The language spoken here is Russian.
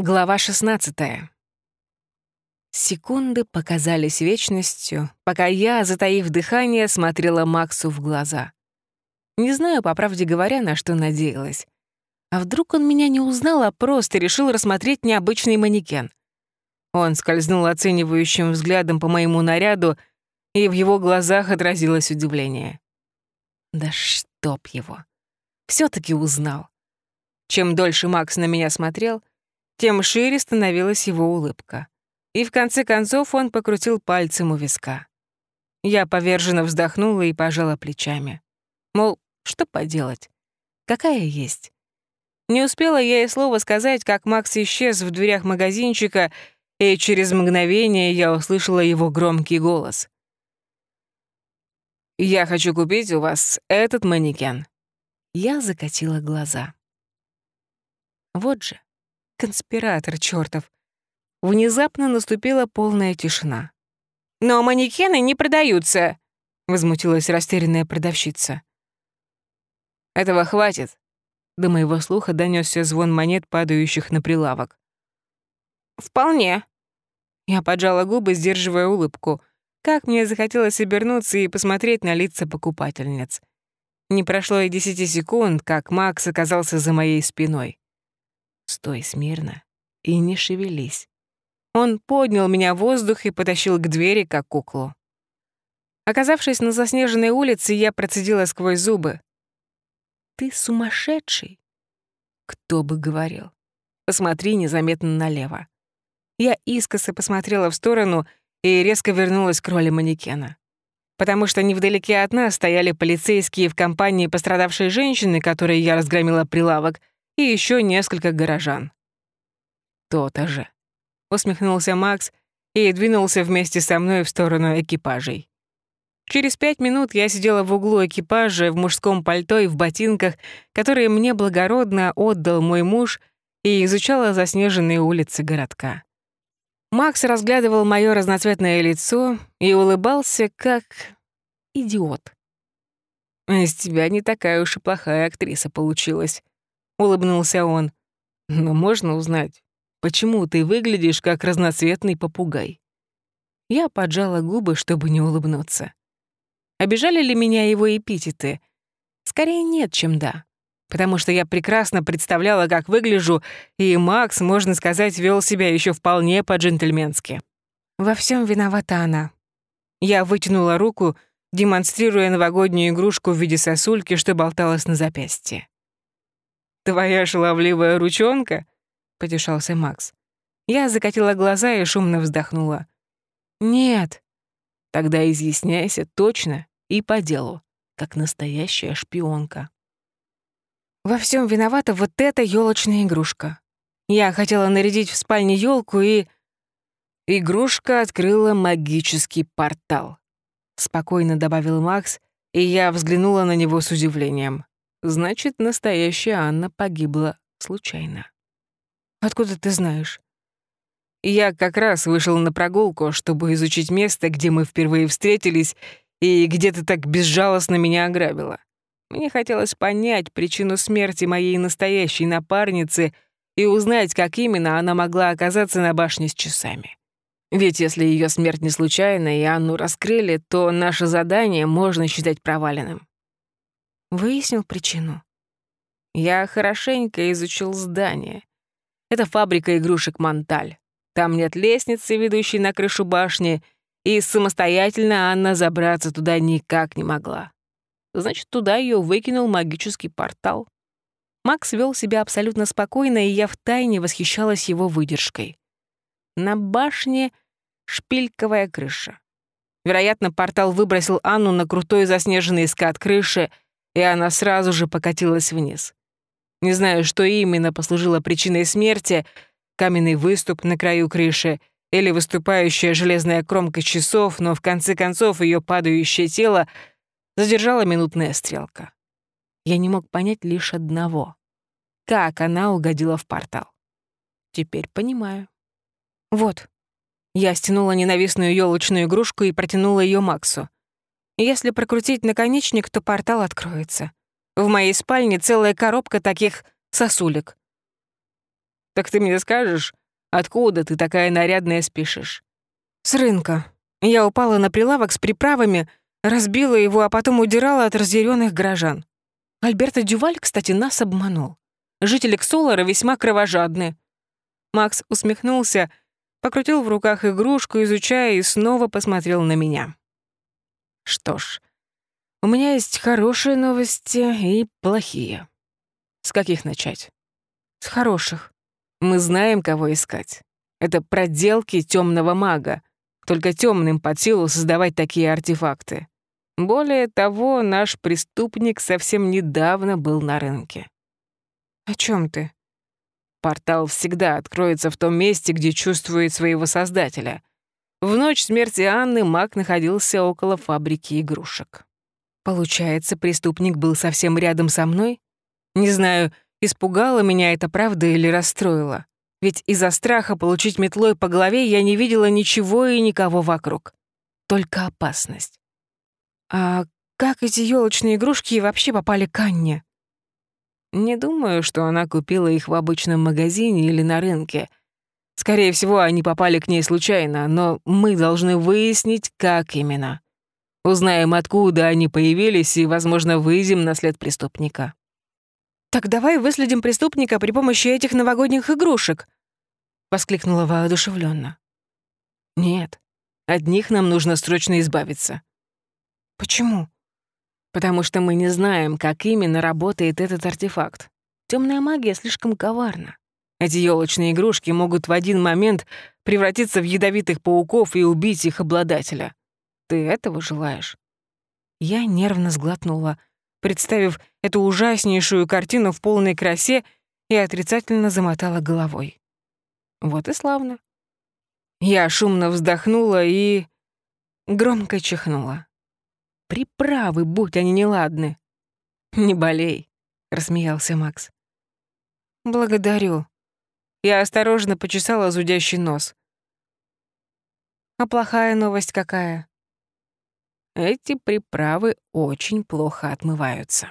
Глава 16. Секунды показались вечностью, пока я, затаив дыхание, смотрела Максу в глаза. Не знаю, по правде говоря, на что надеялась. А вдруг он меня не узнал, а просто решил рассмотреть необычный манекен? Он скользнул оценивающим взглядом по моему наряду, и в его глазах отразилось удивление. Да чтоб его. все таки узнал. Чем дольше Макс на меня смотрел, тем шире становилась его улыбка. И в конце концов он покрутил пальцем у виска. Я поверженно вздохнула и пожала плечами. Мол, что поделать? Какая есть? Не успела я и слова сказать, как Макс исчез в дверях магазинчика, и через мгновение я услышала его громкий голос. «Я хочу купить у вас этот манекен». Я закатила глаза. Вот же, Конспиратор чертов. Внезапно наступила полная тишина. «Но манекены не продаются», — возмутилась растерянная продавщица. «Этого хватит». До моего слуха донесся звон монет, падающих на прилавок. «Вполне». Я поджала губы, сдерживая улыбку. Как мне захотелось обернуться и посмотреть на лица покупательниц. Не прошло и десяти секунд, как Макс оказался за моей спиной. Стой смирно и не шевелись. Он поднял меня в воздух и потащил к двери, как куклу. Оказавшись на заснеженной улице, я процедила сквозь зубы. «Ты сумасшедший?» Кто бы говорил. Посмотри незаметно налево. Я искоса посмотрела в сторону и резко вернулась к роли манекена. Потому что невдалеке от нас стояли полицейские в компании пострадавшей женщины, которой я разгромила прилавок, и еще несколько горожан. «То-то же», — усмехнулся Макс и двинулся вместе со мной в сторону экипажей. Через пять минут я сидела в углу экипажа в мужском пальто и в ботинках, которые мне благородно отдал мой муж, и изучала заснеженные улицы городка. Макс разглядывал мое разноцветное лицо и улыбался, как идиот. «Из тебя не такая уж и плохая актриса получилась», — улыбнулся он. «Но можно узнать, почему ты выглядишь как разноцветный попугай?» Я поджала губы, чтобы не улыбнуться. Обижали ли меня его эпитеты? Скорее нет, чем да. Потому что я прекрасно представляла, как выгляжу, и Макс, можно сказать, вел себя еще вполне по-джентльменски. Во всем виновата она. Я вытянула руку, демонстрируя новогоднюю игрушку в виде сосульки, что болталась на запястье. «Твоя шаловливая ручонка?» — потешался Макс. Я закатила глаза и шумно вздохнула. «Нет». «Тогда изъясняйся точно и по делу, как настоящая шпионка». Во всем виновата вот эта елочная игрушка. Я хотела нарядить в спальне елку и... Игрушка открыла магический портал. Спокойно добавил Макс, и я взглянула на него с удивлением. Значит, настоящая Анна погибла случайно. Откуда ты знаешь? Я как раз вышел на прогулку, чтобы изучить место, где мы впервые встретились и где ты так безжалостно меня ограбила. Мне хотелось понять причину смерти моей настоящей напарницы и узнать, как именно она могла оказаться на башне с часами. Ведь если ее смерть не случайна и Анну раскрыли, то наше задание можно считать проваленным. Выяснил причину. Я хорошенько изучил здание. Это фабрика игрушек «Монталь». Там нет лестницы, ведущей на крышу башни, и самостоятельно Анна забраться туда никак не могла. Значит, туда ее выкинул магический портал. Макс вел себя абсолютно спокойно, и я втайне восхищалась его выдержкой. На башне шпильковая крыша. Вероятно, портал выбросил Анну на крутой заснеженный скат крыши — и она сразу же покатилась вниз. Не знаю, что именно послужило причиной смерти, каменный выступ на краю крыши или выступающая железная кромка часов, но в конце концов ее падающее тело задержала минутная стрелка. Я не мог понять лишь одного. Как она угодила в портал. Теперь понимаю. Вот. Я стянула ненавистную елочную игрушку и протянула ее Максу. Если прокрутить наконечник, то портал откроется. В моей спальне целая коробка таких сосулек. Так ты мне скажешь, откуда ты такая нарядная спешишь?» «С рынка. Я упала на прилавок с приправами, разбила его, а потом удирала от разъяренных горожан. Альберто Дюваль, кстати, нас обманул. Жители Ксолара весьма кровожадны». Макс усмехнулся, покрутил в руках игрушку, изучая, и снова посмотрел на меня. «Что ж, у меня есть хорошие новости и плохие. С каких начать? С хороших. Мы знаем, кого искать. Это проделки темного мага. Только темным под силу создавать такие артефакты. Более того, наш преступник совсем недавно был на рынке. О чем ты? Портал всегда откроется в том месте, где чувствует своего создателя. В ночь смерти Анны маг находился около фабрики игрушек. Получается, преступник был совсем рядом со мной? Не знаю, испугала меня это правда или расстроила. Ведь из-за страха получить метлой по голове я не видела ничего и никого вокруг. Только опасность. А как эти елочные игрушки вообще попали к Анне? Не думаю, что она купила их в обычном магазине или на рынке. Скорее всего, они попали к ней случайно, но мы должны выяснить, как именно. Узнаем, откуда они появились, и, возможно, выйдем на след преступника. «Так давай выследим преступника при помощи этих новогодних игрушек», — воскликнула воодушевленно. «Нет, от них нам нужно срочно избавиться». «Почему?» «Потому что мы не знаем, как именно работает этот артефакт. Темная магия слишком коварна. Эти елочные игрушки могут в один момент превратиться в ядовитых пауков и убить их обладателя. Ты этого желаешь?» Я нервно сглотнула, представив эту ужаснейшую картину в полной красе и отрицательно замотала головой. Вот и славно. Я шумно вздохнула и... громко чихнула. Приправы, будь они неладны. «Не болей», — рассмеялся Макс. «Благодарю». Я осторожно почесала зудящий нос. «А плохая новость какая?» Эти приправы очень плохо отмываются.